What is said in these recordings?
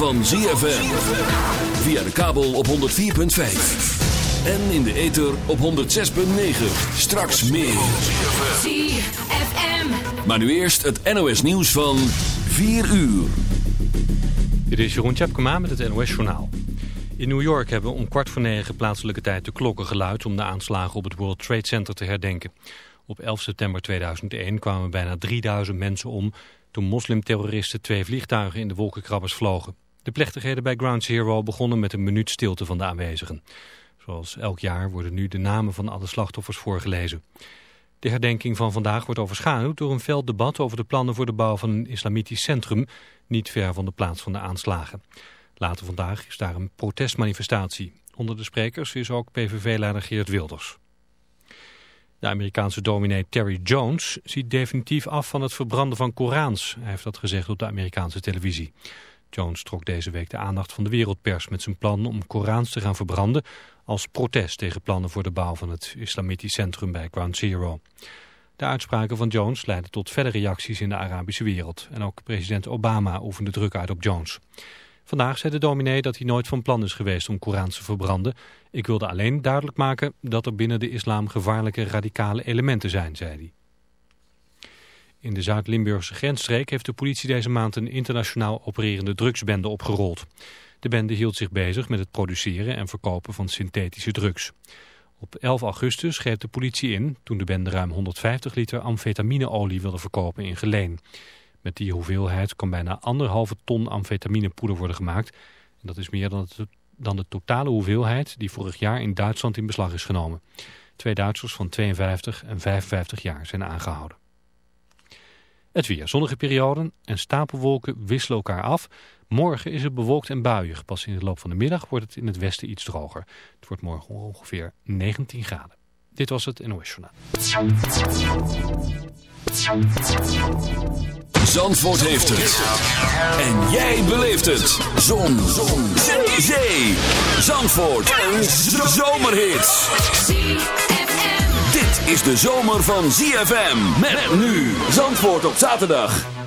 van ZFM. Via de kabel op 104.5. En in de ether op 106.9. Straks meer. ZFM. Maar nu eerst het NOS nieuws van 4 uur. Dit is Jeroen Tjepkema met het NOS Journaal. In New York hebben om kwart voor negen plaatselijke tijd de klokken geluid... om de aanslagen op het World Trade Center te herdenken. Op 11 september 2001 kwamen bijna 3000 mensen om... toen moslimterroristen twee vliegtuigen in de wolkenkrabbers vlogen. De plechtigheden bij Ground Zero begonnen met een minuut stilte van de aanwezigen. Zoals elk jaar worden nu de namen van alle slachtoffers voorgelezen. De herdenking van vandaag wordt overschaduwd door een fel debat over de plannen voor de bouw van een islamitisch centrum, niet ver van de plaats van de aanslagen. Later vandaag is daar een protestmanifestatie. Onder de sprekers is ook PVV-leider Geert Wilders. De Amerikaanse dominee Terry Jones ziet definitief af van het verbranden van Korans. Hij heeft dat gezegd op de Amerikaanse televisie. Jones trok deze week de aandacht van de wereldpers met zijn plan om Korans te gaan verbranden als protest tegen plannen voor de bouw van het islamitisch centrum bij Ground Zero. De uitspraken van Jones leidden tot verdere reacties in de Arabische wereld. En ook president Obama oefende druk uit op Jones. Vandaag zei de dominee dat hij nooit van plan is geweest om Korans te verbranden. Ik wilde alleen duidelijk maken dat er binnen de islam gevaarlijke radicale elementen zijn, zei hij. In de Zuid-Limburgse grensstreek heeft de politie deze maand een internationaal opererende drugsbende opgerold. De bende hield zich bezig met het produceren en verkopen van synthetische drugs. Op 11 augustus greep de politie in toen de bende ruim 150 liter amfetamineolie wilde verkopen in Geleen. Met die hoeveelheid kan bijna anderhalve ton amfetaminepoeder worden gemaakt. En dat is meer dan, de totale hoeveelheid die vorig jaar in Duitsland in beslag is genomen. Twee Duitsers van 52 en 55 jaar zijn aangehouden. Het weer. Zonnige perioden en stapelwolken wisselen elkaar af. Morgen is het bewolkt en buiig. Pas in de loop van de middag wordt het in het westen iets droger. Het wordt morgen ongeveer 19 graden. Dit was het NOS Journaal. Zandvoort heeft het. En jij beleeft het. Zon. Zon. Zee. Zee. Zandvoort. Een zomerhit. Is de zomer van ZFM. Met nu. Zandvoort op zaterdag.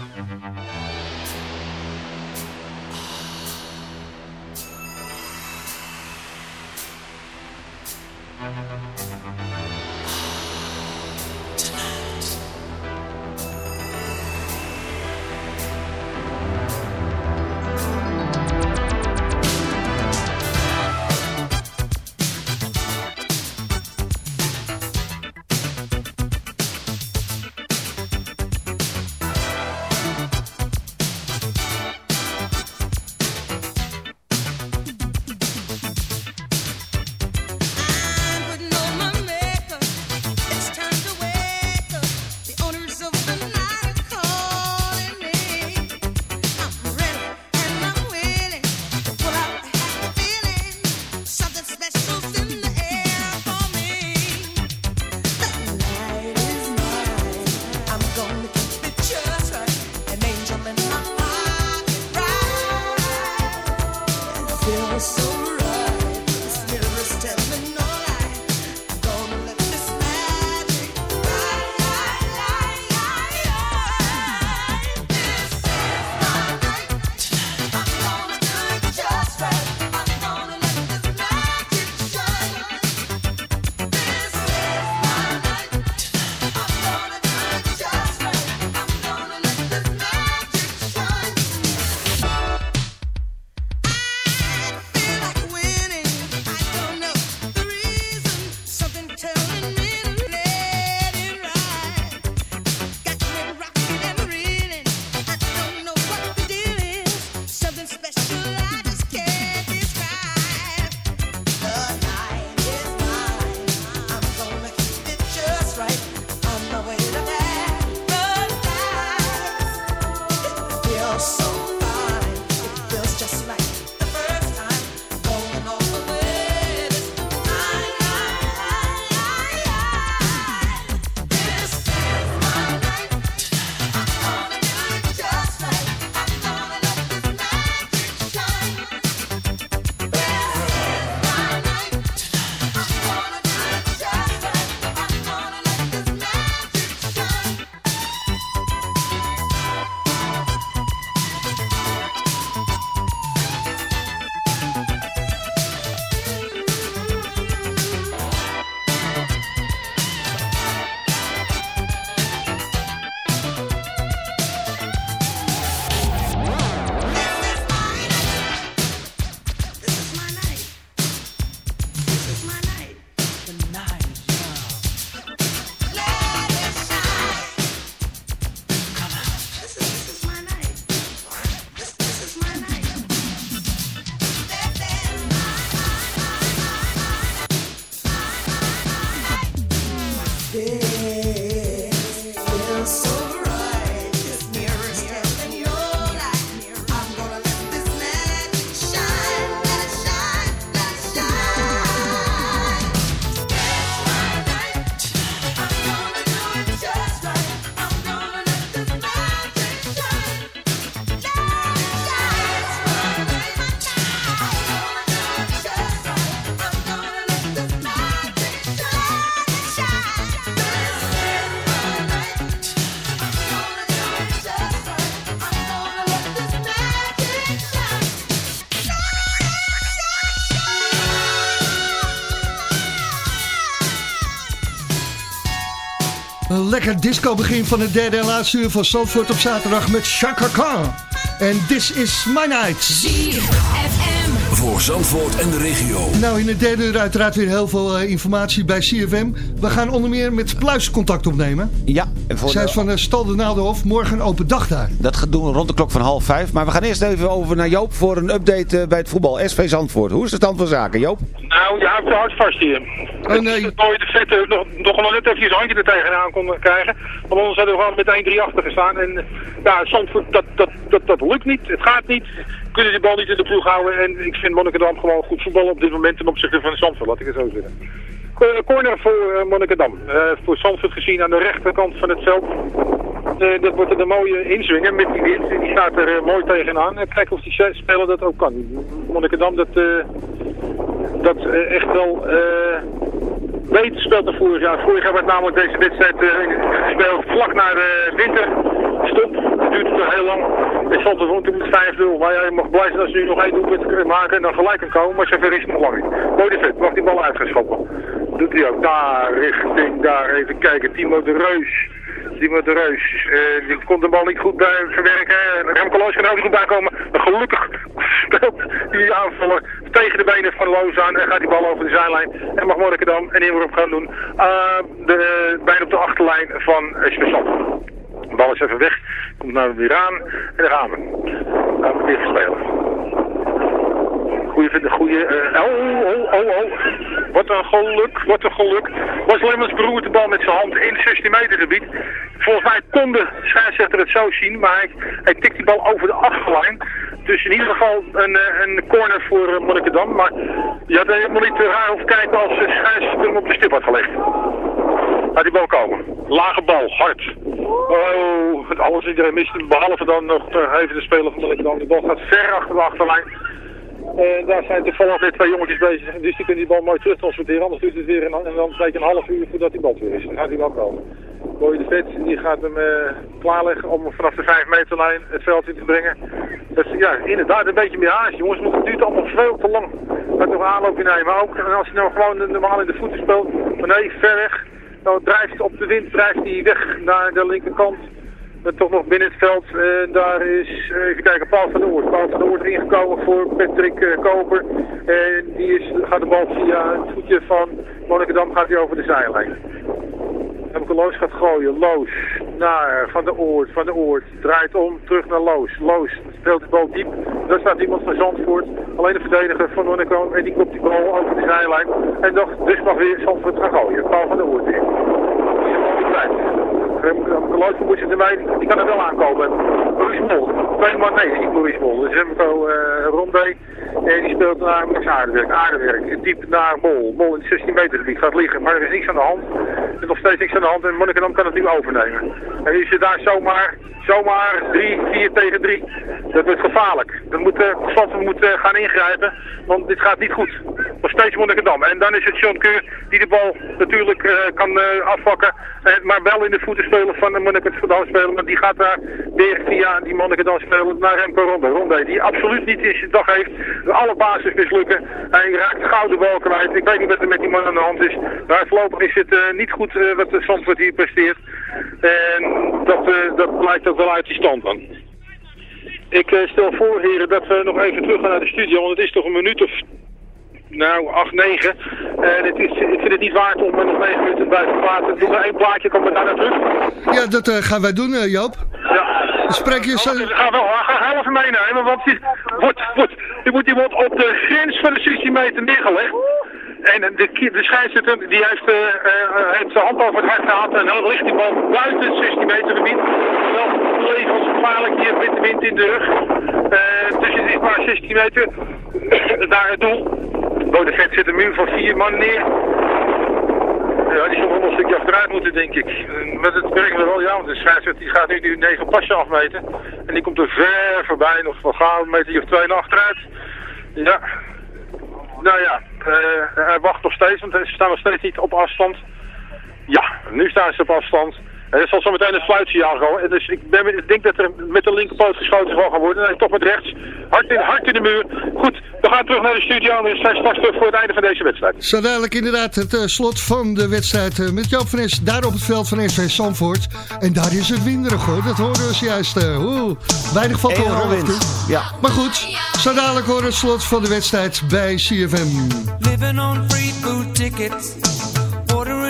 Lekker disco begin van het derde en laatste uur van Zandvoort op zaterdag met Chaka Khan. En This is My Night. ZFM. Voor Zandvoort en de regio. Nou, in het derde uur uiteraard weer heel veel uh, informatie bij CFM. We gaan onder meer met Pluis contact opnemen. Ja. En voor Zij is van uh, Stal de Naaldenhof. Morgen een open dag daar. Dat doen we rond de klok van half vijf. Maar we gaan eerst even over naar Joop voor een update uh, bij het voetbal. SV Zandvoort. Hoe is de stand van zaken, Joop? Nou, je houdt vast hier. Oh, nee. Het mooie de vette nog, nog wel net even je handje er tegenaan kon krijgen. Want anders hadden we gewoon met 1-3 achter gestaan. En ja, Zandvoort, dat, dat, dat, dat lukt niet. Het gaat niet. Kunnen de bal niet in de ploeg houden. En ik vind Monnikendam gewoon goed voetballen op dit moment ten opzichte van Zandvoort. Laat ik het zo zeggen. Corner voor uh, Monnikendam. Uh, voor Zandvoort gezien aan de rechterkant van het veld. Uh, dat wordt een mooie inzwingen met die wind. Die staat er mooi tegenaan. En kijken of die speler dat ook kan. Monnikendam dat, dat echt wel weet speelt er vorig jaar. Vorig jaar werd namelijk deze wedstrijd gespeeld vlak na de winterstop. Dat duurt het heel lang. Het stond er toen met 5-0. Maar jij mag blij zijn als ze nu nog één doelpunt maken en dan gelijk kan komen. Maar zover is het nog lang niet. Mooi de vet, mag die bal uitgeschoppen. Doet hij ook daar richting, daar even kijken. Timo de Reus. Timo de Reus, uh, die kon de bal niet goed bij verwerken. Remco Loos er ook niet goed bij komen. Gelukkig speelt die aanvaller tegen de benen van Loos en gaat die bal over de zijlijn. En mag Monnikendam een inworp gaan doen. Uh, de, bijna op de achterlijn van uh, De bal is even weg, komt nou weer aan en daar gaan we. Gaan we weer spelen. Goeie, goeie, uh, oh, oh, oh, oh. Wat een geluk, wat een geluk. Was Lemmens beroerd de bal met zijn hand in 16 meter gebied. Volgens mij kon de scheidsrechter het zo zien, maar hij, hij tikt die bal over de achterlijn. Dus in ieder geval een, een corner voor uh, Monnikendam. Maar je had helemaal niet raar hoeven kijken als de scheidsrechter hem op de stip had gelegd. Laat die bal komen. Lage bal, hard. Oh, alles iedereen mist behalve dan nog even de speler van Monnikendam. De bal gaat ver achter de achterlijn. Uh, daar zijn toevallig weer twee jongetjes bezig. Dus die kunnen die bal mooi terug transporteren. Anders duurt het weer een, en dan een half uur voordat die bal weer is. Dan gaat hij wel komen. Boy de Vet die gaat hem uh, klaarleggen om vanaf de 5 meterlijn het veld in te brengen. Is ja, inderdaad een beetje meer haast. Jongens, het duurt allemaal veel te lang. Dat nog een aanloopje nemen. Ook en als hij nou gewoon normaal in de voeten speelt. Maar nee, ver weg. Dan drijft op de wind drijft hij weg naar de linkerkant maar toch nog binnen het veld. Uh, daar is, uh, even kijken, Paul van Oort. Paul van Oort ingekomen voor Patrick uh, Koper. En die is, gaat de bal via het voetje van Monnikendam gaat hij over de zijlijn. Heb Loos gaat gooien. Loos naar Van der Oort. Van der Oort draait om, terug naar Loos. Loos speelt de bal diep. Daar staat iemand van Zandvoort. Alleen de verdediger van Monnikendam. En die komt die bal over de zijlijn. En dus mag weer Zandvoort gaan gooien. Paul van der Oort blijft. Geluid moet je erbij, die kan er wel aankomen. Maurice Mol, twee man, nee, niet Maurice Mol. Dus Remco uh, Rondé, en die speelt naar Max Aardewerk. Aardewerk, diep naar Mol. Mol in de 16 meter gebied gaat liggen, maar er is niks aan de hand. Er is nog steeds niks aan de hand en Monnikendam kan het nu overnemen. En is je daar zomaar, zomaar 3, 4 tegen 3. Dat wordt gevaarlijk. Dan moet uh, moet, uh, gaan ingrijpen, want dit gaat niet goed. Nog steeds Monnikendam. En dan is het John Keur die de bal natuurlijk uh, kan uh, afvakken, maar wel in de voeten spelen van de Monnikendam spelen. Maar die gaat daar weer via die Monnikendam spelen naar Remco Ronde. Ronde die absoluut niet in zijn dag heeft. Alle basis mislukken. Hij raakt gouden bal kwijt. Ik weet niet wat er met die man aan de hand is. Maar voorlopig is het niet goed wat de Zandvoort hier presteert. En dat, dat blijkt ook wel uit die stand dan. Ik stel voor, heren, dat we nog even terug gaan naar de studio, want het is toch een minuut of nou, 8, 9. En het is, ik vind het niet waard om nog 9 minuten bij te praten. Doe maar één plaatje, kom er daarna terug. Ja, dat uh, gaan wij doen, uh, Joop. Ja. Spreek je zo... Gaan wel gaan helft meenemen, want wordt, wordt, je moet iemand op de grens van de 16 meter neergelegd. En de, de scheidsrechter die heeft, eh, eh, heeft zijn hand over het hart gehad en dan ligt die bal buiten het 16 meter gebied. Wel levensgevaarlijk hier met de wind in de rug. Eh tussen dit maar 16 meter naar het doel. Rode vet zit een muur van vier man neer. Ja, die zal wel een stukje achteruit moeten, denk ik. Maar het werkt wel, ja, want de scheidsrechter die gaat nu die negen passen afmeten. En die komt er ver voorbij, nog van gaan meter of twee naar achteruit. Ja, nou ja, eh, hij wacht nog steeds, want ze staan nog steeds niet op afstand. Ja, nu staan ze op afstand. En er zal zo meteen een fluitsignaal komen. En dus ik, ben, ik denk dat er met de linkerpoot geschoten zal gaan worden. Nee, toch met rechts. Hard in, hard in de muur. Goed, we gaan terug naar de studio en we zijn straks terug voor het einde van deze wedstrijd. Zo dadelijk inderdaad het eh, slot van de wedstrijd eh, met Joop van Es daar op het veld van SV Zandvoort. En daar is het winderig hoor, dat horen we zojuist. Oeh, weinig van te horen. en. Ja. Maar goed, zo dadelijk horen we het slot van de wedstrijd bij CFM. Living on free food tickets.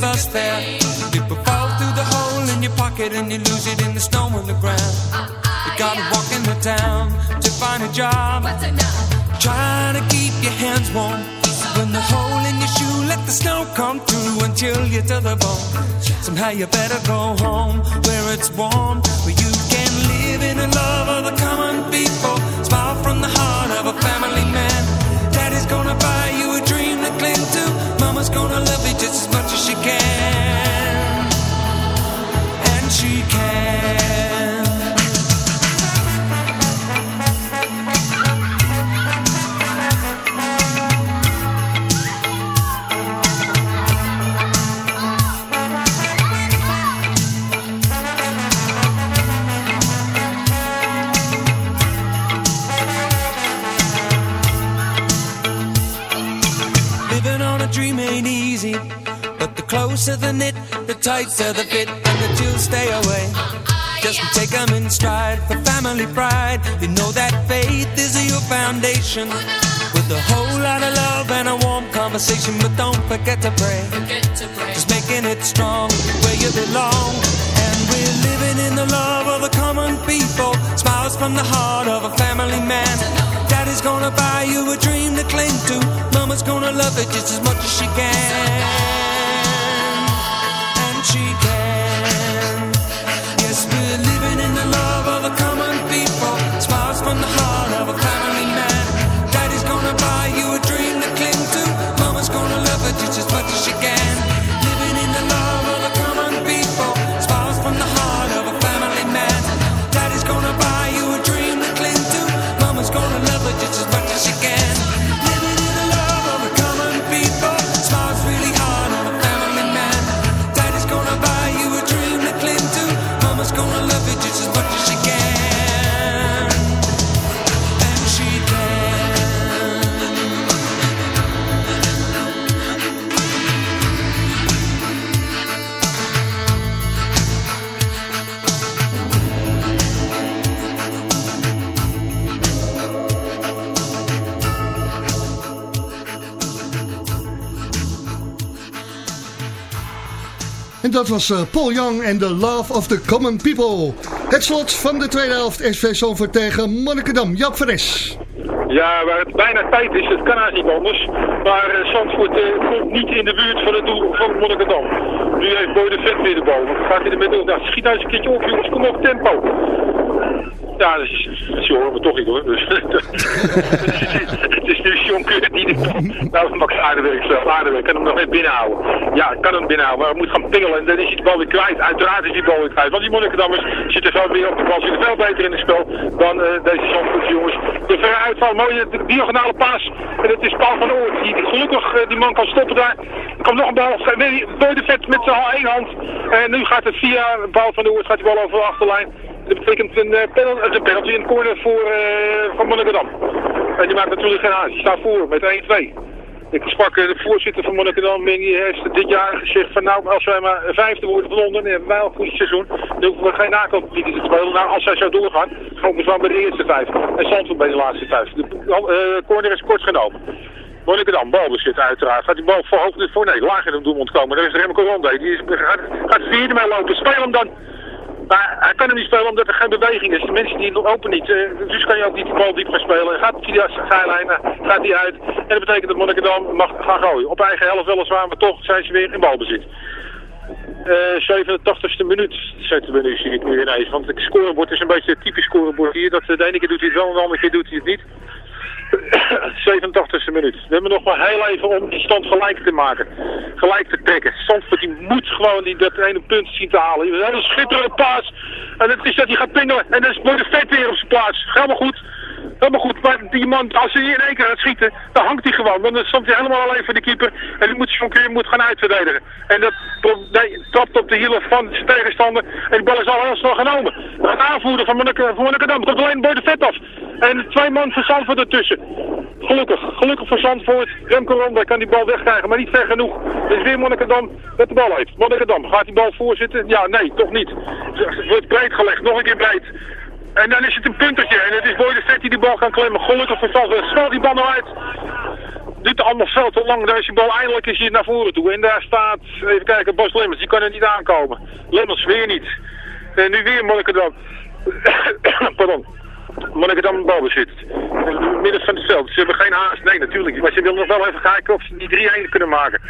have us there People fall through the hole in your pocket And you lose it in the snow on the ground. You gotta walk in the town to find a job. Trying to keep your hands warm. When the hole in your shoe let the snow come through until you're to the bone. Somehow you better go home where it's warm Where you can live in the love of the common people. Smile from the heart dream ain't easy, but the closer the knit, the tighter the fit, and the chills stay away. Just take 'em in stride for family pride. You know that faith is your foundation. With a whole lot of love and a warm conversation, but don't forget to pray. Just making it strong where you belong. And we're living in the love of common people. Smiles from the heart of a family man. Daddy's gonna buy you a dream to cling to. Mama's gonna love it just as much as she can. And she can. Yes, we're living in the love of the common people. Smiles from the heart dat was eh, Paul Young en The Love of the Common People. Het slot van de tweede helft SV Zandvoort tegen Monnikendam. Jap Fres. Ja, waar het bijna tijd is, het kan eigenlijk anders. Maar eh, Zandvoort eh, komt niet in de buurt van het doel van Monnikendam. Nu heeft Boy de Vet weer de bal. Gaat hij ermee doen? Nou, schiet nou eens een keertje op jongens, kom op, tempo. Ja, dat is, is horen toch niet hoor. Dus, het is nu John die de bal... Nou, Max Aardewerk zelf. Kan hem nog even binnenhouden. Ja, kan hem binnenhouden, maar hij moet gaan pingelen en dan is hij de bal weer kwijt. Uiteraard is die bal weer kwijt. Want die Monnikendammers zitten zo weer op de bal, zitten veel beter in het spel dan eh, deze Zandvoortse jongens. De verre uitval, mooie diagonale paas. En het is Paul van Oort die gelukkig eh, die man kan stoppen daar. Er komt nog een bal. Nee, Boy de Vet met zijn één hand. En nu gaat het via Paul van Oort, gaat die bal over de achterlijn. Dat betekent een, uh, penalty, een penalty, een corner voor uh, van Monnikendam. En die maakt natuurlijk geen haast. Die staat voor met 1-2. Ik sprak de voorzitter van Monnikendam, die heeft dit jaar gezegd van nou, als wij maar vijfde worden van Londen, dan hebben wij al goed seizoen. Dan hoeven we geen nakompetitie te spelen. Nou, als zij zo doorgaan, gaan we gewoon bij de eerste vijf. En Zandvoort bij de laatste vijf. De corner is kort genomen. Monnikendam, balbezit uiteraard. Gaat die bal voor voor nee, lager in het doelmond komen. Daar is Remco Ronde. Die is, gaat, gaat vierde mee lopen. Speel hem dan. Maar hij kan hem niet spelen omdat er geen beweging is. De mensen die lopen niet. Uh, dus kan je ook niet die bal diep gaan spelen. Gaat via de zijlijn, gaat hij uit. En dat betekent dat Monnikendam mag gaan gooien. Op eigen helft weliswaar, maar toch zijn ze weer in balbezit. Uh, 87e minuut zetten we nu, zie ik nu ineens. Want het scorebord is een beetje het typisch scorebord hier. Dat, de ene keer doet hij het wel en de andere keer doet hij het niet. 87e minuut. We hebben nog maar heel even om die stand gelijk te maken. Gelijk te trekken. Zandvoort die moet gewoon die, dat ene punt zien te halen. Een schitterende paas. En het is dat hij gaat pingelen. En dan wordt de vet weer op zijn plaats. Helemaal goed. Helemaal goed, maar die man, als hij in één keer gaat schieten, dan hangt hij gewoon. Dan stond hij helemaal alleen voor de keeper. En die moet zo'n keer moet gaan uitverdedigen. En dat nee, trapt op de hielen van zijn tegenstander. En die bal is al heel snel genomen. Het aanvoerder van Monnikendam komt alleen bij de vet af. En twee man van Zandvoort ertussen. Gelukkig, gelukkig voor Zandvoort. Remco Ronda kan die bal wegkrijgen, maar niet ver genoeg. Is weer Monnikendam dat de bal heeft. Monnikendam, gaat die bal voorzitten? Ja, nee, toch niet. Wordt breed gelegd, nog een keer breed. En dan is het een puntertje. En het is Boy de Vet die die bal kan klemmen. Gelukkig Zandvoort. Spel die bal nou uit. Duurt allemaal veel te lang. Daar is die bal eindelijk eens hier naar voren toe. En daar staat, even kijken, Bos Lemmers. Die kan er niet aankomen. Lemmers weer niet. En nu weer Monnikendam. Pardon. Monnikendam een bal bezit. Midden van het veld. Ze hebben geen haast. Nee, natuurlijk. Maar ze willen nog wel even kijken of ze die 3-1 kunnen maken.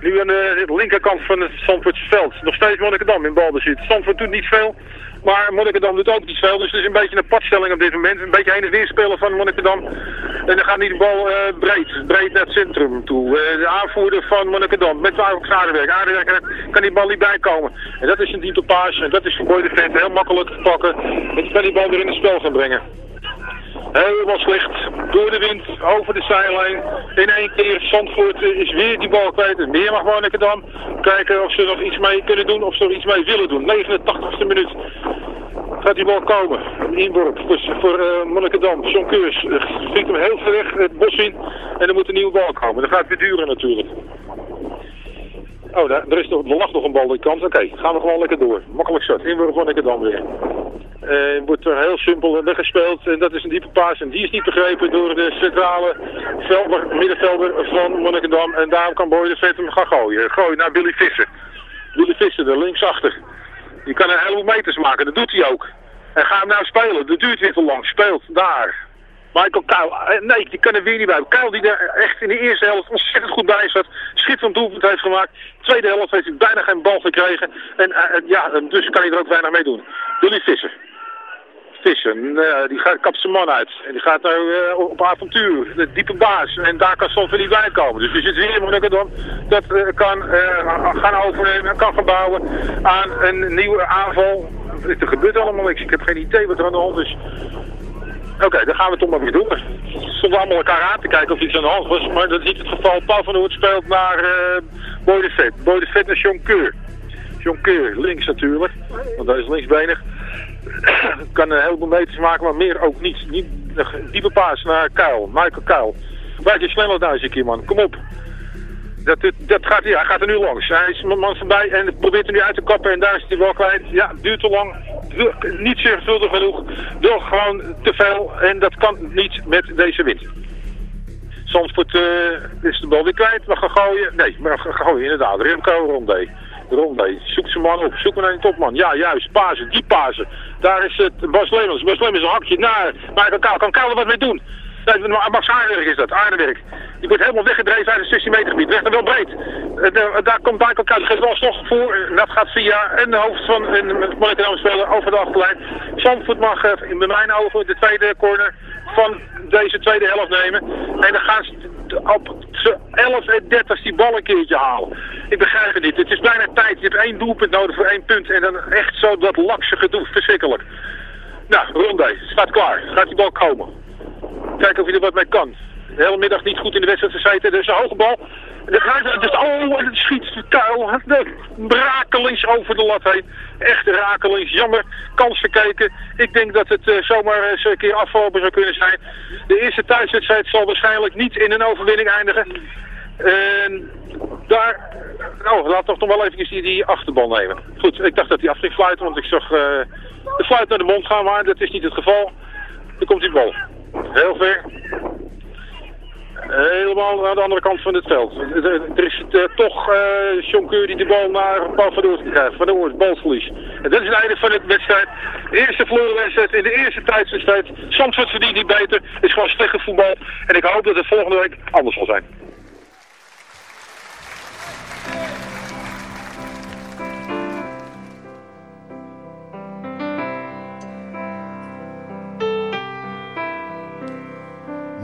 Nu aan de linkerkant van het Zandvoortse veld. Nog steeds Monnikendam in balbezit. Zandvoort doet niet veel. Maar Monnikendam doet ook niet veel. Dus het is een beetje een padstelling op dit moment. Een beetje heen en weer spelen van Monnikendam. En dan gaat niet de bal uh, breed. Breed naar het centrum toe. Uh, de aanvoerder van Monnikendam. Met Aardewerk. Aardewerk kan die bal niet bijkomen. En dat is een diepe. En dat is voor Boy de Vent heel makkelijk te pakken. En die kan die bal weer in het spel gaan brengen. Helemaal slecht. Door de wind, over de zijlijn. In één keer, Zandvoort is weer die bal kwijt. Meer mag Monnikendam. Kijken of ze nog iets mee kunnen doen, of ze er iets mee willen doen. 89e minuut gaat die bal komen. Een inworp dus voor uh, Monnikendam. John Keurs uh, schiet hem heel ver weg het bos in. En er moet een nieuwe bal komen. Dat gaat weer duren natuurlijk. Oh, daar, er, is nog, er lag nog een bal die kant. Oké, gaan we gewoon lekker door. Makkelijk zat. Inworp Monnikendam weer. Uh, wordt er heel simpel weggespeeld. En dat is een diepe paas. En die is niet begrepen door de centrale velder, middenvelder van Monnikendam. En daarom kan Boy de Vet gaan gooien. Gooien naar Billy Visser. Billy Visser, er linksachter. Die kan een heleboel meters maken. Dat doet hij ook. En ga hem nou spelen. Dat duurt weer te lang. Speelt daar. Michael Kuil, nee, die kan er weer niet bij. Kuil die er echt in de eerste helft ontzettend goed bij zat. Schitterend doelpunt heeft gemaakt. Tweede helft heeft hij bijna geen bal gekregen. En uh, ja, dus kan hij er ook weinig mee doen. Billy Visser. Visser, die gaat, kapt zijn man uit. En die gaat nou uh, op avontuur. De diepe baas. En daar kan soms weer niet bij komen. Dus er zit weer iemand dan dat kan gaan overnemen, kan gaan bouwen aan een nieuwe aanval. Er gebeurt allemaal niks. Ik heb geen idee wat er aan de hand is. Oké, okay, dan gaan we toch maar weer doen. We stonden allemaal elkaar aan te kijken of iets aan de hand was. Maar dat is niet het geval. Paul van Hoort speelt naar uh, Boy de naar John Keur. John Keur, links natuurlijk. Want hij is linksbenig. kan een heleboel meters maken, maar meer ook niet. niet diepe paas naar Kuil, Michael Kuil. Waar je sneller daar zie ik man. Kom op. Dat, dat gaat, hij gaat er nu langs. Hij is man voorbij en probeert er nu uit te kappen en daar is hij wel kwijt. Ja, duurt te lang. Niet zorgvuldig genoeg. Wil gewoon te veel en dat kan niet met deze wind. Zandvoort uh, is de bal weer kwijt. We gaan gooien. Nee, maar gaan gooien inderdaad. Remco Rondé. Rondé. Zoek zijn man op. Zoek maar naar een topman. Ja, juist. Pasen. Die pasen. Daar is het Bas Lemmers. Bas Lemmers een hakje naar. Maar kan. Kan Kaal er wat mee doen? Max Aardewerk is dat. Aardewerk. Die wordt helemaal weggedreven uit het 16 meter gebied. Weg wel breed. Uh, daar komt Michael Kuijs. Geeft nog voor. Dat gaat via een hoofd van een monetaire speler over de achterlijn. Zandvoort mag in mijn ogen de tweede corner van deze tweede helft nemen. En dan gaan ze op 11 en 30 die bal een keertje halen. Ik begrijp het niet. Het is bijna tijd. Je hebt één doelpunt nodig voor één punt. En dan echt zo dat lakse gedoe. Verschrikkelijk. Nou, Ronde staat klaar. Gaat die bal komen. Kijken of hij er wat mee kan. De hele middag niet goed in de wedstrijd gezeten. Dus een hoge bal. Gaat dus, oh, en het schiet kuil. Rakelings over de lat heen. Echt rakelings. Jammer. Kans verkeken. Ik denk dat het eh, zomaar eens een keer afgelopen zou kunnen zijn. De eerste thuiswedstrijd zal waarschijnlijk niet in een overwinning eindigen. En daar, nou, laat toch nog wel even die, die achterbal nemen. Goed, ik dacht dat hij af ging fluiten, want ik zag eh, de fluit naar de mond gaan, maar dat is niet het geval. Dan komt die bal. Heel ver. Helemaal aan de andere kant van het veld. Er is eh, toch eh John die de bal naar Paul van Oort krijgt. Van Oort, balverlies. En dat is het einde van de wedstrijd. De eerste verloren wedstrijd in de eerste tijdswedstrijd. Zandvoort verdient niet beter. Is gewoon slecht voetbal. En ik hoop dat het volgende week anders zal zijn.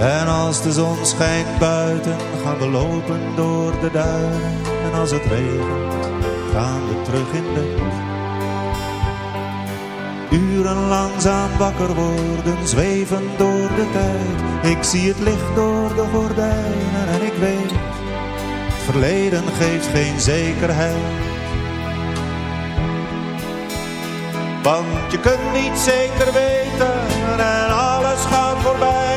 En als de zon schijnt buiten, gaan we lopen door de duinen. En als het regent, gaan we terug in bed. Uren langzaam wakker worden, zweven door de tijd. Ik zie het licht door de gordijnen en ik weet, verleden geeft geen zekerheid. Want je kunt niet zeker weten en alles gaat voorbij.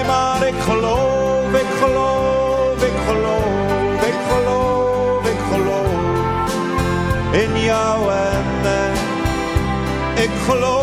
Ik geloof, ik geloof, ik geloof, ik geloof, ik geloof in jou en mij. Ik geloof,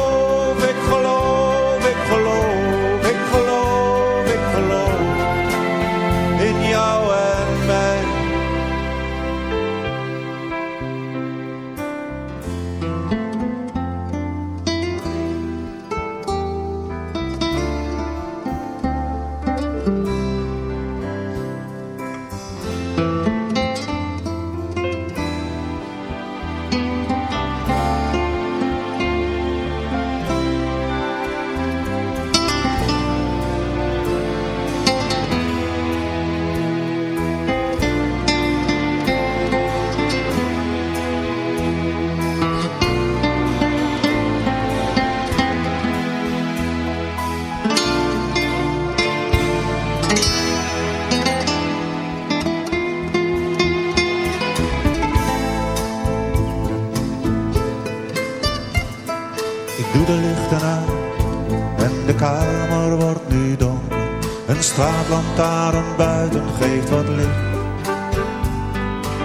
straatlantaarn buiten geeft wat licht.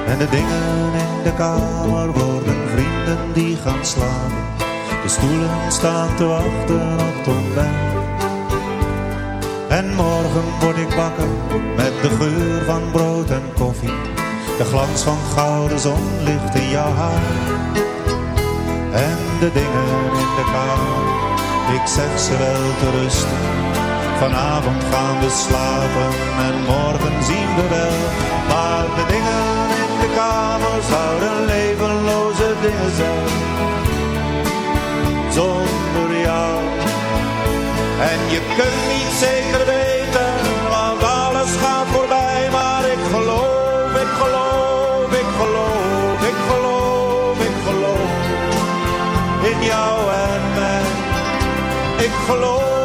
En de dingen in de kamer worden vrienden die gaan slapen. De stoelen staan te wachten op het ontbijt. En morgen word ik wakker met de geur van brood en koffie. De glans van gouden zonlicht in jouw haar. En de dingen in de kamer, ik zeg ze wel te rusten. Vanavond gaan we slapen en morgen zien we wel. Maar de dingen in de kamer zouden levenloze dingen zijn. Zonder jou. En je kunt niet zeker weten, want alles gaat voorbij. Maar ik geloof, ik geloof, ik geloof, ik geloof, ik geloof in jou en mij. Ik geloof, ik geloof,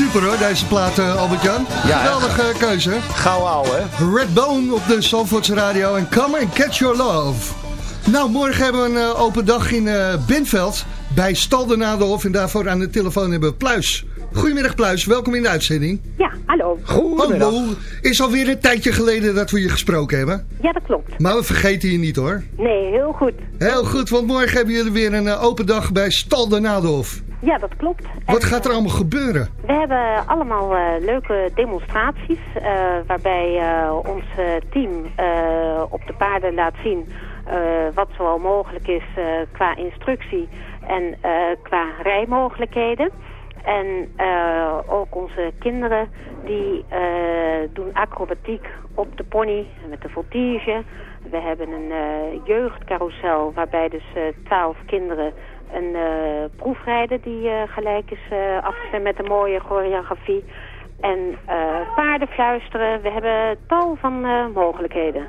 super hoor, deze plaat uh, Albert-Jan. Ja, Geweldige keuze. Gauw ouwe, hè? Redbone op de Zandvoortse Radio en Come and Catch Your Love. Nou, morgen hebben we een eh, open dag in eh Benveld bij Stal de Nadelhof. En daarvoor aan de telefoon hebben we Pluis. Goedemiddag Pluis, welkom in de uitzending. Ja, hallo. Goedemiddag. Hallo, is alweer een tijdje geleden dat we je gesproken hebben. Ja, dat klopt. Maar we vergeten je niet hoor. Nee, heel goed. Heel goed, want morgen hebben jullie weer een eh, open dag bij Stal de Nadelhof. Ja, dat klopt. Wat En, gaat er allemaal gebeuren? We hebben allemaal eh, leuke demonstraties eh, waarbij eh, ons team op de paarden laat zien wat zoal mogelijk is qua instructie en qua rijmogelijkheden. En ook onze kinderen die doen acrobatiek op de pony met de voltige. We hebben een jeugdcarousel waarbij dus twaalf kinderen een eh, proefrijden die eh, gelijk is eh, afgestemd met een mooie choreografie. En paarden fluisteren. We hebben tal van mogelijkheden.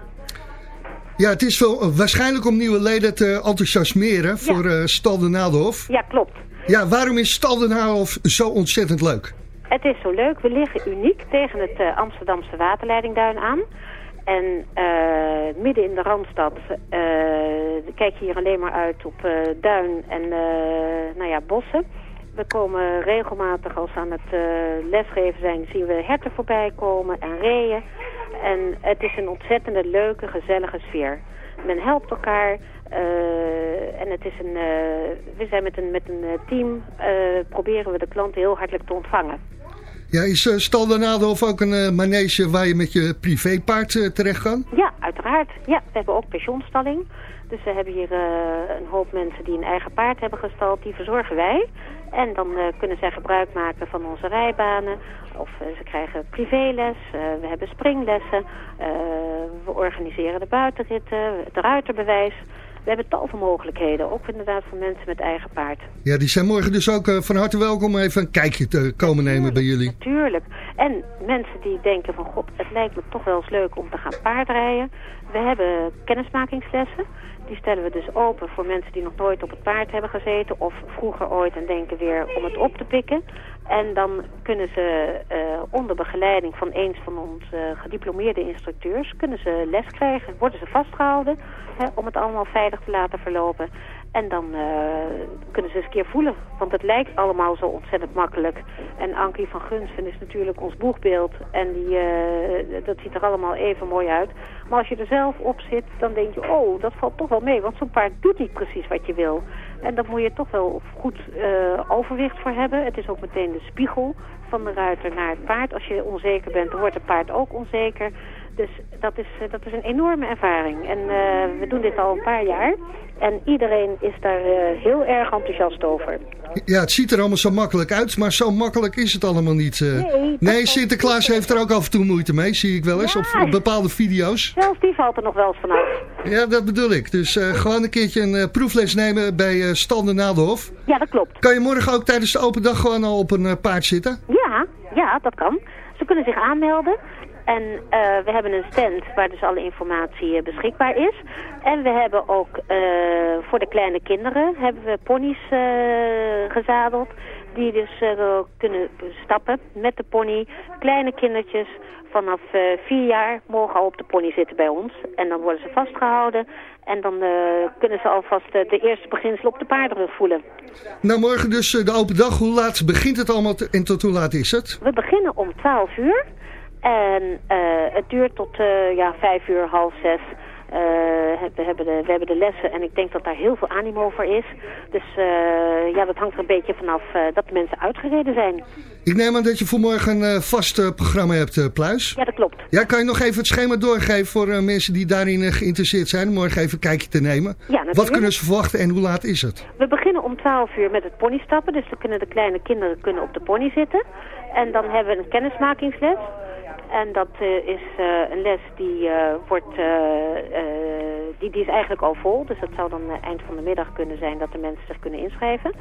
Ja, het is wel, waarschijnlijk om nieuwe leden te enthousiasmeren voor eh Stal de Nadelhof. Ja, klopt. Ja, waarom is Stal de Nadelhof zo ontzettend leuk? Het is zo leuk. We liggen uniek tegen het Amsterdamse waterleidingduin aan. En eh, midden in de Randstad eh, kijk je hier alleen maar uit op eh, duin en nou ja, bossen. We komen regelmatig als we aan het lesgeven zijn, zien we herten voorbij komen en reeën. En het is een ontzettende leuke, gezellige sfeer. Men helpt elkaar en het is een, we zijn met een, met een team, proberen we de klanten heel hartelijk te ontvangen. Ja, is uh, Stal Nadelhof ook een eh, manege waar je met je privépaard eh, terecht kan? Ja, uiteraard. Ja, we hebben ook pensioenstalling. Dus we hebben hier een hoop mensen die een eigen paard hebben gestald. Die verzorgen wij. En dan kunnen zij gebruik maken van onze rijbanen. Of ze krijgen privéles. We hebben springlessen. We organiseren de buitenritten. Het ruiterbewijs. We hebben tal van mogelijkheden. Ook inderdaad voor mensen met eigen paard. Ja, die zijn morgen dus ook eh, van harte welkom om even een kijkje te komen nemen bij jullie. Natuurlijk. En mensen die denken van, god, het lijkt me toch wel eens leuk om te gaan paardrijden. We hebben kennismakingslessen. Die stellen we dus open voor mensen die nog nooit op het paard hebben gezeten. Of vroeger ooit en denken weer om het op te pikken. En dan kunnen ze eh, onder begeleiding van een van onze gediplomeerde instructeurs... kunnen ze les krijgen, worden ze vastgehouden hè, om het allemaal veilig te laten verlopen. En dan eh, kunnen ze eens een keer voelen. Want het lijkt allemaal zo ontzettend makkelijk. En Ankie van Gunsten is natuurlijk ons boegbeeld. En die, eh, dat ziet er allemaal even mooi uit. Maar als je er zelf op zit, dan denk je... oh, dat valt toch wel mee. Want zo'n paard doet niet precies wat je wil. En daar moet je toch wel goed eh, overwicht voor hebben. Het is ook meteen de spiegel van de ruiter naar het paard. Als je onzeker bent, dan wordt het paard ook onzeker. Dus dat is, eh, dat is een enorme ervaring. En eh, we doen dit al een paar jaar. En iedereen is daar eh, heel erg enthousiast over. Ja, het ziet er allemaal zo makkelijk uit, maar zo makkelijk is het allemaal niet. Nee, Sinterklaas heeft er ook af en toe moeite mee, zie ik wel eens, Ja. op, op bepaalde video's. Zelfs die valt er nog wel eens vanaf. Ja, dat bedoel ik. Dus gewoon een keertje een proefles nemen bij Stal de Nadelhof. Ja, dat klopt. Kan je morgen ook tijdens de open dag gewoon al op een paard zitten? Ja, ja, dat kan. Ze kunnen zich aanmelden. En eh, we hebben een stand waar dus alle informatie eh, beschikbaar is. En we hebben ook eh, voor de kleine kinderen hebben we ponies gezadeld. Die dus kunnen stappen met de pony. Kleine kindertjes vanaf vier jaar mogen al op de pony zitten bij ons. En dan worden ze vastgehouden. En dan kunnen ze alvast de eerste beginselen op de paardenrug voelen. Nou, morgen dus de open dag. Hoe laat begint het allemaal en tot hoe laat is het? We beginnen om 12 uur. En eh, het duurt tot eh, ja, 5 uur, half 6. Eh, we, hebben de, we hebben de lessen en ik denk dat daar heel veel animo voor is. Dus ja, dat hangt er een beetje vanaf dat de mensen uitgereden zijn. Ik neem aan dat je voor morgen een vast programma hebt, Pluis. Ja, dat klopt. Ja, kan je nog even het schema doorgeven voor mensen die daarin geïnteresseerd zijn? Morgen even een kijkje te nemen. Ja, natuurlijk. Wat kunnen ze verwachten en hoe laat is het? We beginnen om 12 uur met het ponystappen. Dus dan kunnen de kleine kinderen kunnen op de pony zitten. En dan hebben we een kennismakingsles. En dat eh, is eh, een les die, eh, wordt, die, die is eigenlijk al vol. Dus dat zou dan eind van de middag kunnen zijn dat de mensen zich kunnen inschrijven.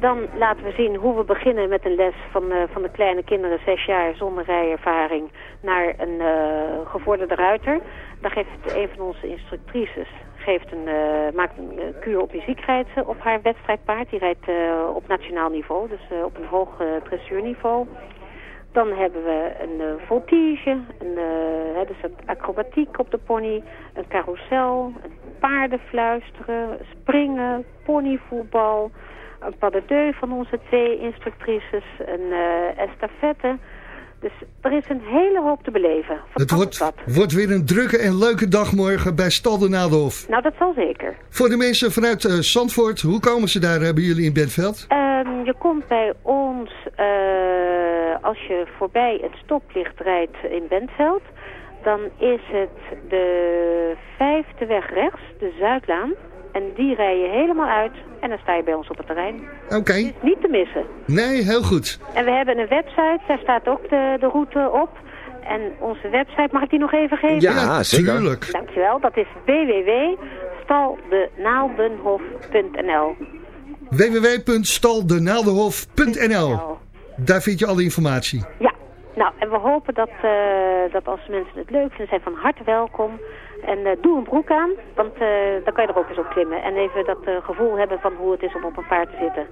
Dan laten we zien hoe we beginnen met een les van, van de kleine kinderen, zes jaar zonder rijervaring, naar een gevorderde ruiter. Daar geeft een van onze instructrices geeft een, maakt een kuur op muziekrijden op haar wedstrijdpaard. Die rijdt op nationaal niveau, dus op een hoog dressuurniveau. Dan hebben we een eh, voltige, een, hè, dus acrobatiek op de pony, een carousel, een paardenfluisteren, springen, ponyvoetbal, een pas de deux van onze twee instructrices, een eh estafette. Dus er is een hele hoop te beleven. Het wordt, wordt weer een drukke en leuke dag morgen bij Stal de Nadelhof. Nou, dat zal zeker. Voor de mensen vanuit eh, Zandvoort, hoe komen ze daar bij jullie in Bentveld? Ehm, je komt bij ons eh, als je voorbij het stoplicht rijdt in Bentveld. Dan is het de vijfde weg rechts, de Zuidlaan. En die rij je helemaal uit en dan sta je bij ons op het terrein. Oké, Niet te missen. nee, heel goed. En we hebben een website, daar staat ook de, de route op. En onze website, mag ik die nog even geven? Ja, zeker. Tuurlijk. Dankjewel, dat is www.staldenaaldenhof.nl www.staldenaaldenhof.nl Daar vind je alle informatie. Ja, nou, en we hopen dat, eh, dat als mensen het leuk vinden, zijn van harte welkom. En eh, doe een broek aan, want eh, dan kan je er ook eens op klimmen. En even dat eh, gevoel hebben van hoe het is om op een paard te zitten.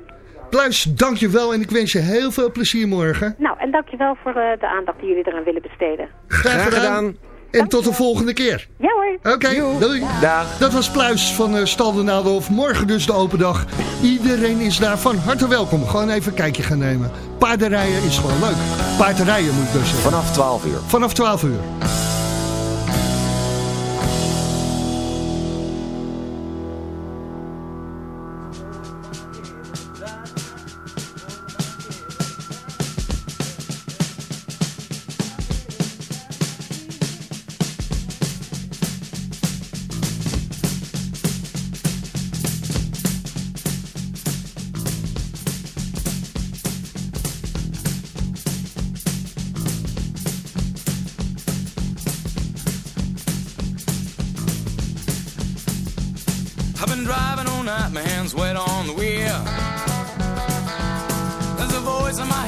Pluis, dankjewel en ik wens je heel veel plezier morgen. Nou, en dankjewel voor eh, de aandacht die jullie eraan willen besteden. Graag, Graag gedaan. En tot de volgende keer. Ja hoor. Oké, doei. Dag. Dat was Pluis van uh, Stal de Nadelhof. Morgen dus de open dag. Iedereen is daar van harte welkom. Gewoon even een kijkje gaan nemen. Paardenrijden is gewoon leuk. Paardrijden moet ik dus zeggen. Vanaf 12 uur. Vanaf 12 uur.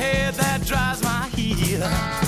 Head that drives my heel.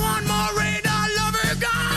want more radar lover God.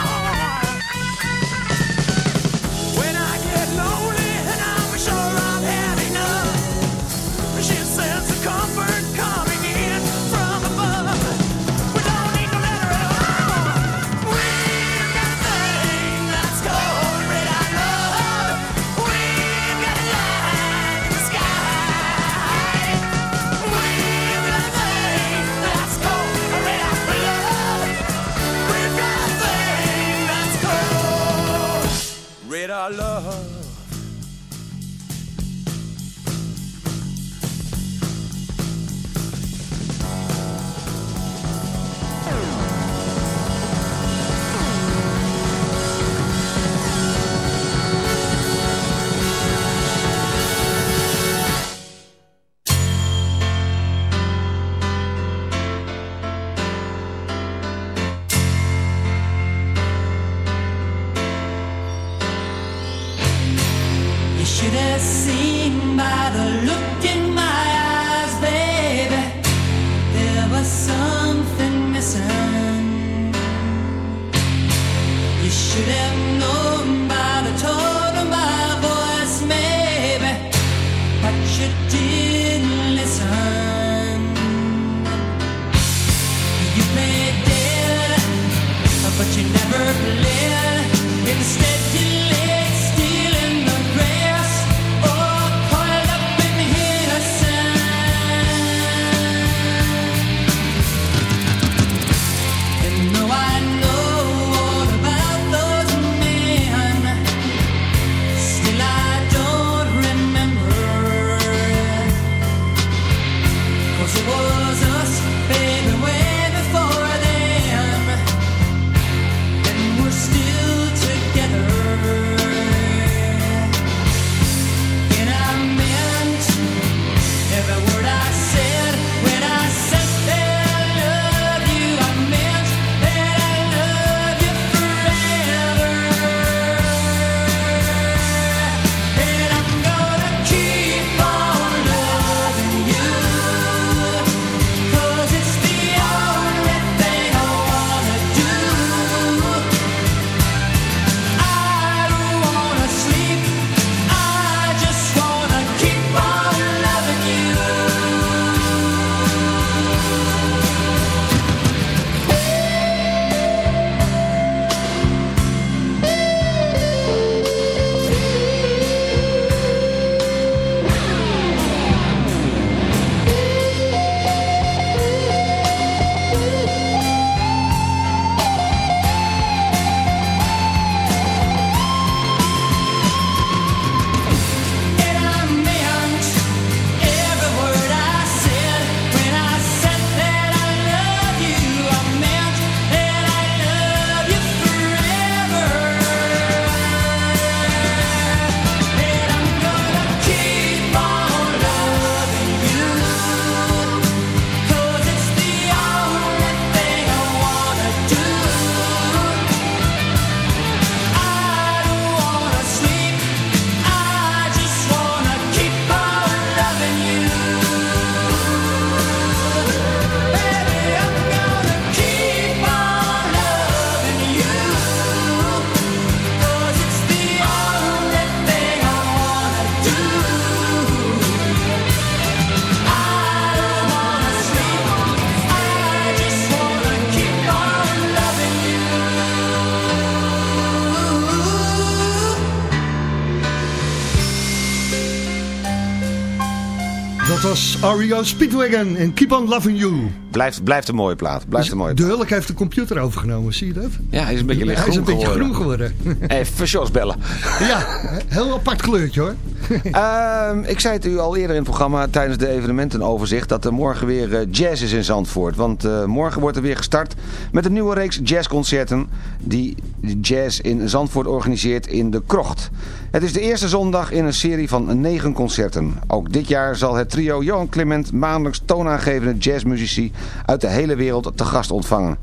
Was REO Speedwagon en Keep on Loving You. Blijft, blijft een mooie plaat. Blijft een mooie De. Hulk heeft de computer overgenomen, zie je dat? Ja, hij is een beetje licht Hij is een groen beetje geworden. groen geworden. Even Jos bellen. ja, heel apart kleurtje hoor. Ehm, ik zei het u al eerder in het programma tijdens de evenementenoverzicht dat er morgen weer eh, jazz is in Zandvoort. Want eh, morgen wordt er weer gestart met een nieuwe reeks jazzconcerten die Jazz in Zandvoort organiseert in de Krocht. Het is de eerste zondag in een serie van negen concerten. Ook dit jaar zal het trio Johan Clement maandelijks toonaangevende jazzmuzici uit de hele wereld te gast ontvangen.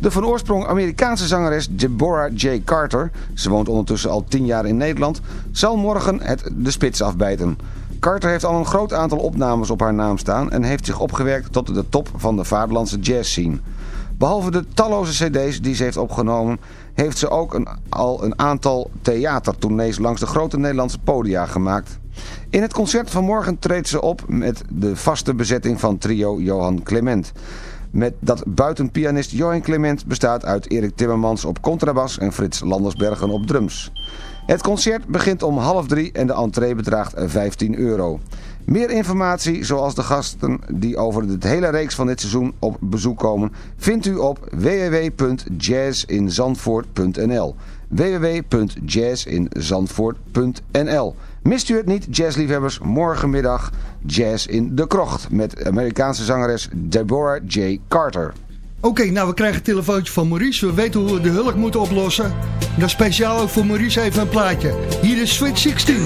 De van oorsprong Amerikaanse zangeres Deborah J. Carter, ze woont ondertussen al tien jaar in Nederland, zal morgen het de spits afbijten. Carter heeft al een groot aantal opnames op haar naam staan en heeft zich opgewerkt tot de top van de vaderlandse jazzscene. Behalve de talloze cd's die ze heeft opgenomen, heeft ze ook al een aantal theatertournees langs de grote Nederlandse podia gemaakt. In het concert van morgen treedt ze op met de vaste bezetting van trio Johan Clement. Met dat buiten pianist Johan Clement bestaat uit Erik Timmermans op contrabas en Frits Landersbergen op drums. Het concert begint om half drie en de entree bedraagt 15 euro. Meer informatie, zoals de gasten die over de hele reeks van dit seizoen op bezoek komen, vindt u op www.jazzinzandvoort.nl www.jazzinzandvoort.nl Mist u het niet, jazzliefhebbers, morgenmiddag Jazz in de Krocht met Amerikaanse zangeres Deborah J. Carter. Oké, nou we krijgen een telefoontje van Maurice. We weten hoe we de hulk moeten oplossen. En dan speciaal ook voor Maurice even een plaatje. Hier is Sweet 16.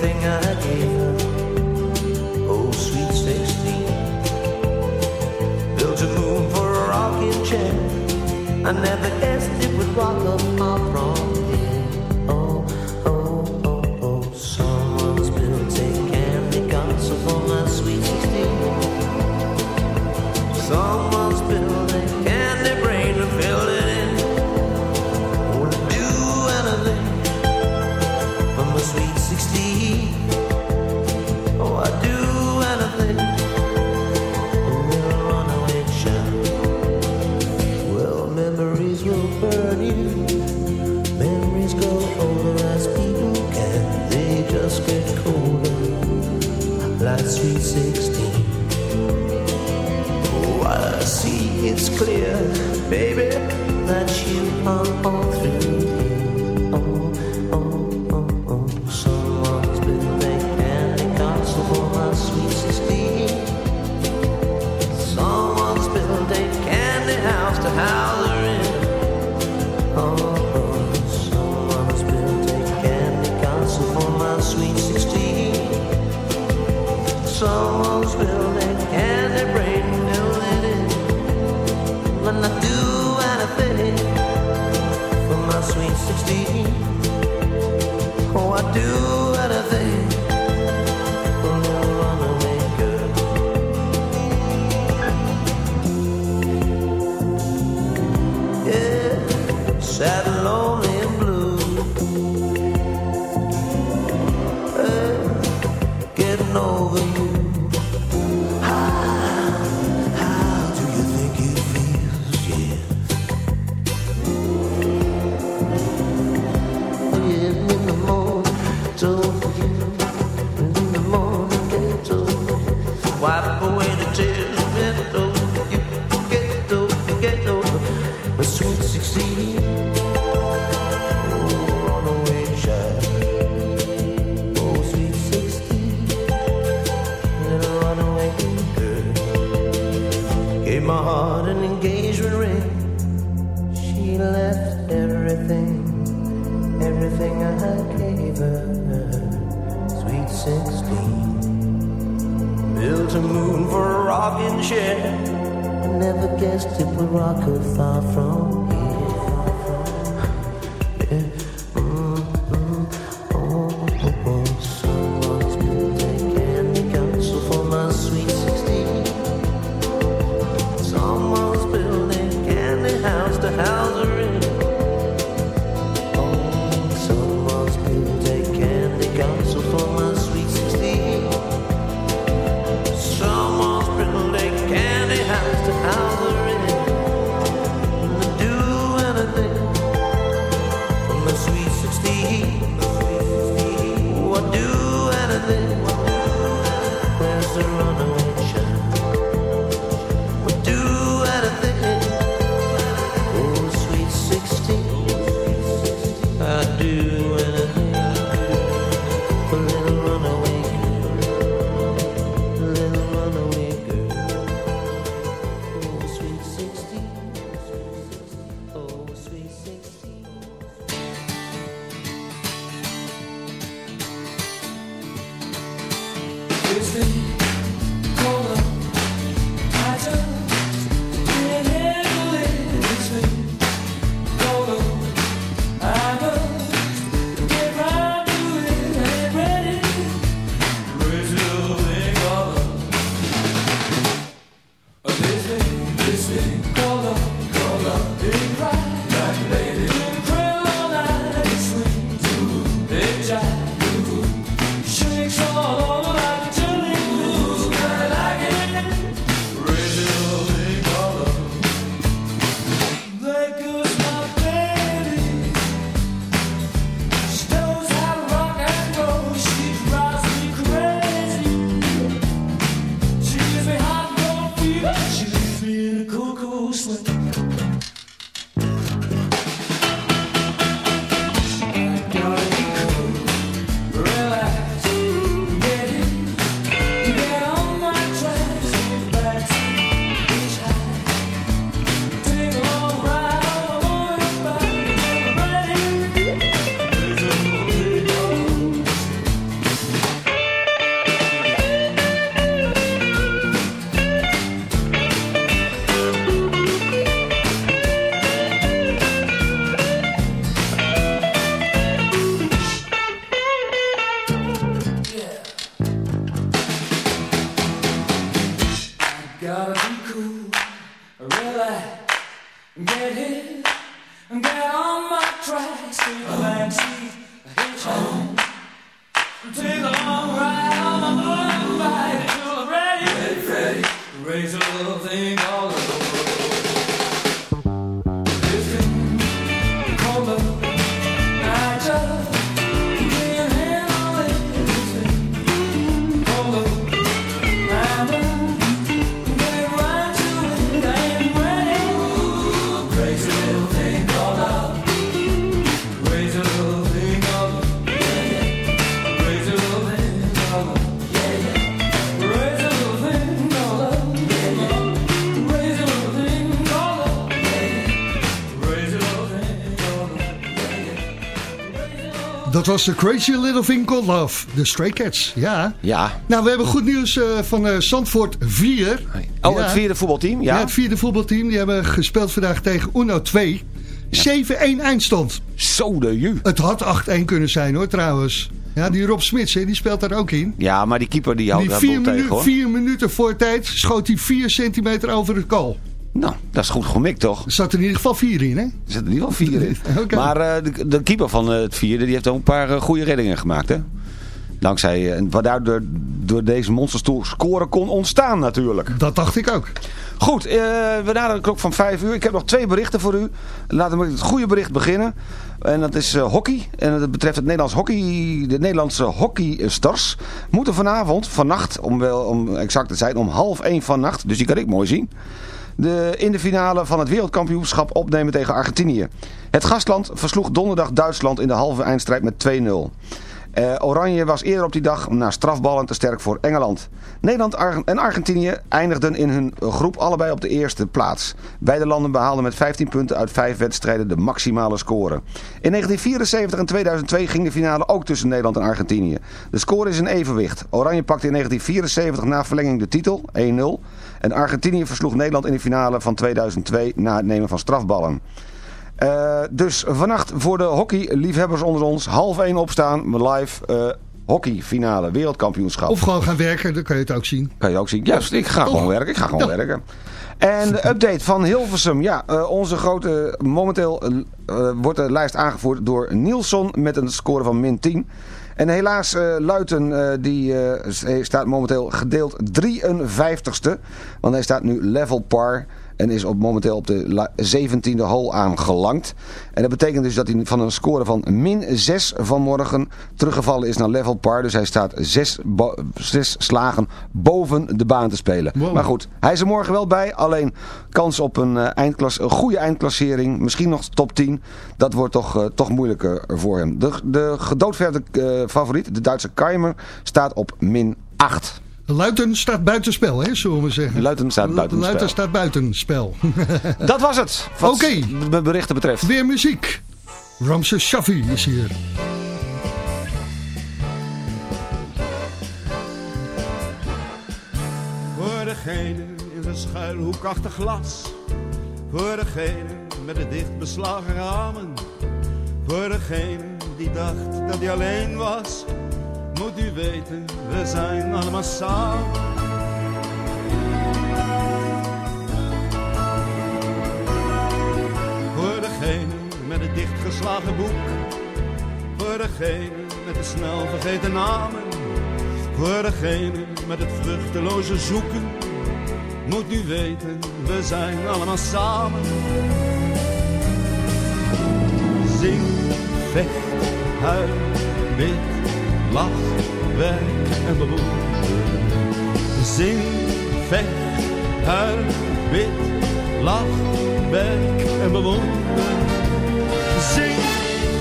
Everything I gave. Oh sweet 16 Built a moon for a rocking chair. I never guessed it would rock up my from clear, baby, that you are all through. Was de Crazy Little Thing Called Love. De Stray Cats, ja. Ja. Nou, we hebben goed nieuws eh, van eh Zandvoort 4. Oh, Ja. het vierde voetbalteam, ja. Ja, het vierde voetbalteam. Die hebben gespeeld vandaag tegen Uno 2. 7-1 eindstand. Zo de ju. Het had 8-1 kunnen zijn hoor, trouwens. Ja, die Rob Smits, hè, die speelt daar ook in. Ja, maar die keeper die houdt Die vier, tegen, hoor. vier minuten voor tijd schoot hij 4 centimeter over het kool. Nou, dat is goed gemikt, toch? Er zat er in ieder geval 4 in, hè? Er zitten in ieder geval vier in. Maar eh, de, de keeper van eh, het vierde, die heeft ook een paar eh, goede reddingen gemaakt, hè? Dankzij, eh, waardoor door, deze monsterstoel scoren kon ontstaan natuurlijk. Dat dacht ik ook. Goed, eh, we naderen de klok van 5 uur. Ik heb nog twee berichten voor u. Laten we met het goede bericht beginnen. En dat is hockey. En dat betreft het Nederlands hockey. De Nederlandse hockeystars moeten vanavond, vannacht, om, wel, om exact te zijn, om half 1 vannacht. Dus die kan ik mooi zien. De, in de finale van het wereldkampioenschap opnemen tegen Argentinië. Het gastland versloeg donderdag Duitsland in de halve eindstrijd met 2-0. Eh, Oranje was eerder op die dag na strafballen te sterk voor Engeland. Nederland en Argentinië eindigden in hun groep allebei op de eerste plaats. Beide landen behaalden met 15 punten uit 5 wedstrijden de maximale score. In 1974 en 2002 ging de finale ook tussen Nederland en Argentinië. De score is in evenwicht. Oranje pakte in 1974 na verlenging de titel, 1-0. En Argentinië versloeg Nederland in de finale van 2002 na het nemen van strafballen. Eh, dus vannacht voor de hockeyliefhebbers onder ons, half 1 opstaan, live eh hockeyfinale, wereldkampioenschap. Of gewoon gaan werken, dan kan je het ook zien. Kan je ook zien. Juist, ik ga gewoon werken. Ik ga gewoon Ja. werken. En de update van Hilversum. Ja, eh, onze grote... Momenteel wordt de lijst aangevoerd door Nielsen met een score van min 10. En helaas, eh, Luiten eh, die, eh, staat momenteel gedeeld 53ste. Want hij staat nu level par. En is op, momenteel op de la- 17e hole aangelangt. En dat betekent dus dat hij van een score van min 6 vanmorgen teruggevallen is naar level par. Dus hij staat 6 zes slagen boven de baan te spelen. Wow. Maar goed, hij is er morgen wel bij. Alleen kans op een, eh, eindklas, een goede eindklassering. Misschien nog top 10. Dat wordt toch, eh, toch moeilijker voor hem. De, de gedoodverde eh, favoriet, de Duitse Keimer, staat op min 8. Luiten staat buitenspel, hè, zullen we zeggen. Luiten staat buitenspel. Luiten staat buitenspel. Dat was het. Wat Oké. de berichten betreft. Weer muziek. Ramses Shaffi is hier. degene in zijn schuilhoek achter glas. Voor degene met de dicht beslagen ramen. Voor degene die dacht dat hij alleen was. Moet u weten, we zijn allemaal samen. Voor degene met het dichtgeslagen boek. Voor degene met de snel vergeten namen. Voor degene met het vruchteloze zoeken. Moet u weten, we zijn allemaal samen. Zing, vecht, huil, bid, lach, werk en bewonder. Zing, vecht, huil, bid, lach, werk en bewonder. Zing,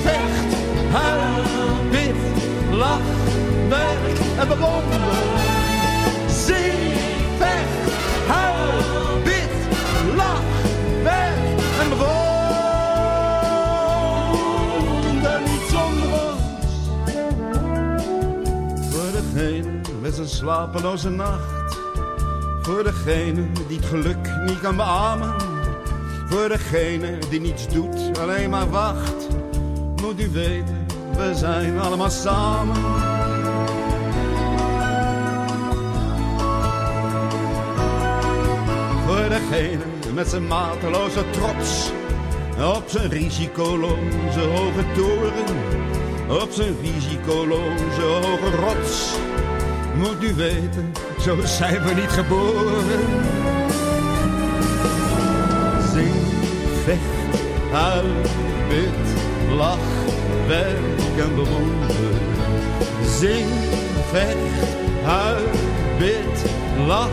vecht, huil, bid, lach, werk en bewonder. Zing, slapeloze nacht. Voor degene die het geluk niet kan beamen. Voor degene die niets doet, alleen maar wacht. Moet u weten, we zijn allemaal samen. Voor degene met zijn mateloze trots. Op zijn risicoloze hoge toren. Op zijn risicoloze hoge rots. Moet u weten, zo zijn we niet geboren. Zing, vecht, huil, bid, lach, werk en bewonder. Zing, vecht, huil, bid, lach,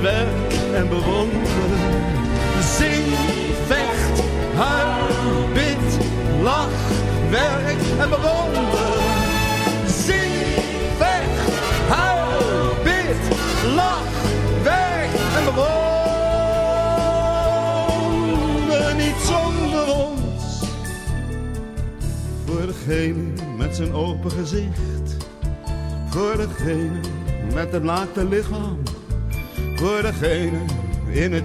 werk en bewonder. Zing, vecht, huil, bid, lach, werk en bewonder. Lach, werk en bewonder. Niet zonder ons. Voor degene met zijn open gezicht. Voor degene met het naakte lichaam. Voor degene in het